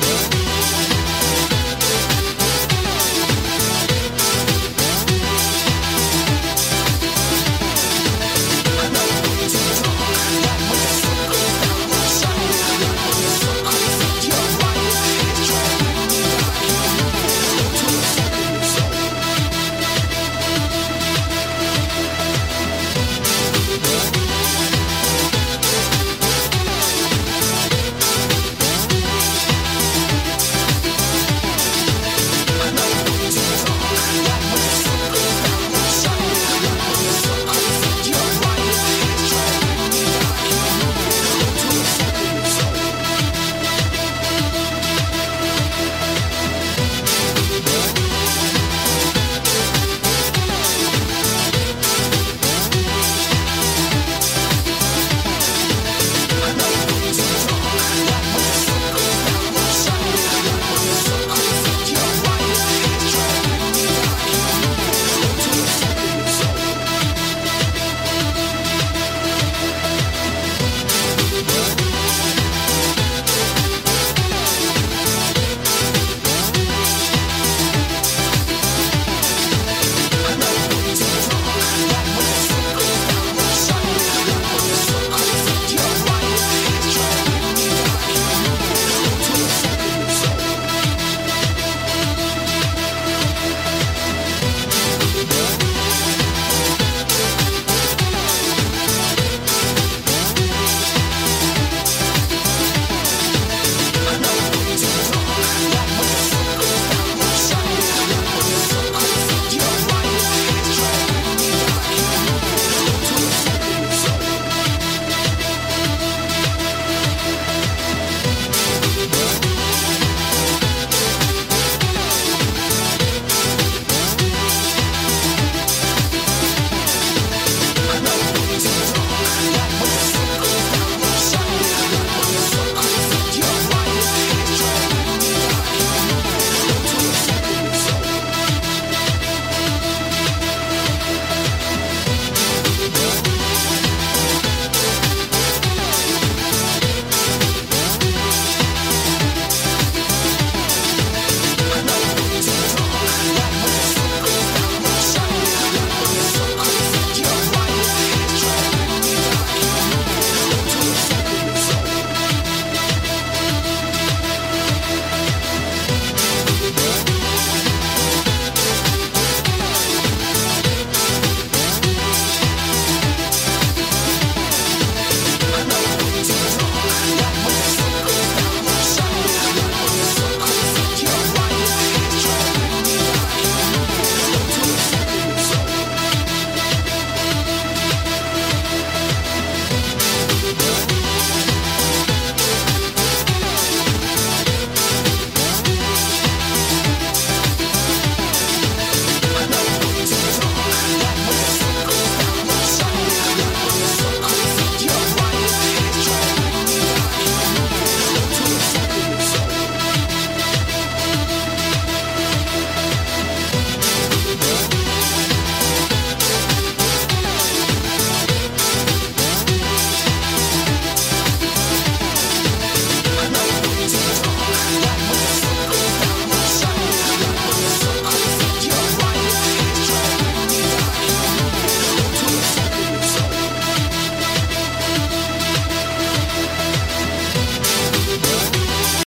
Bye.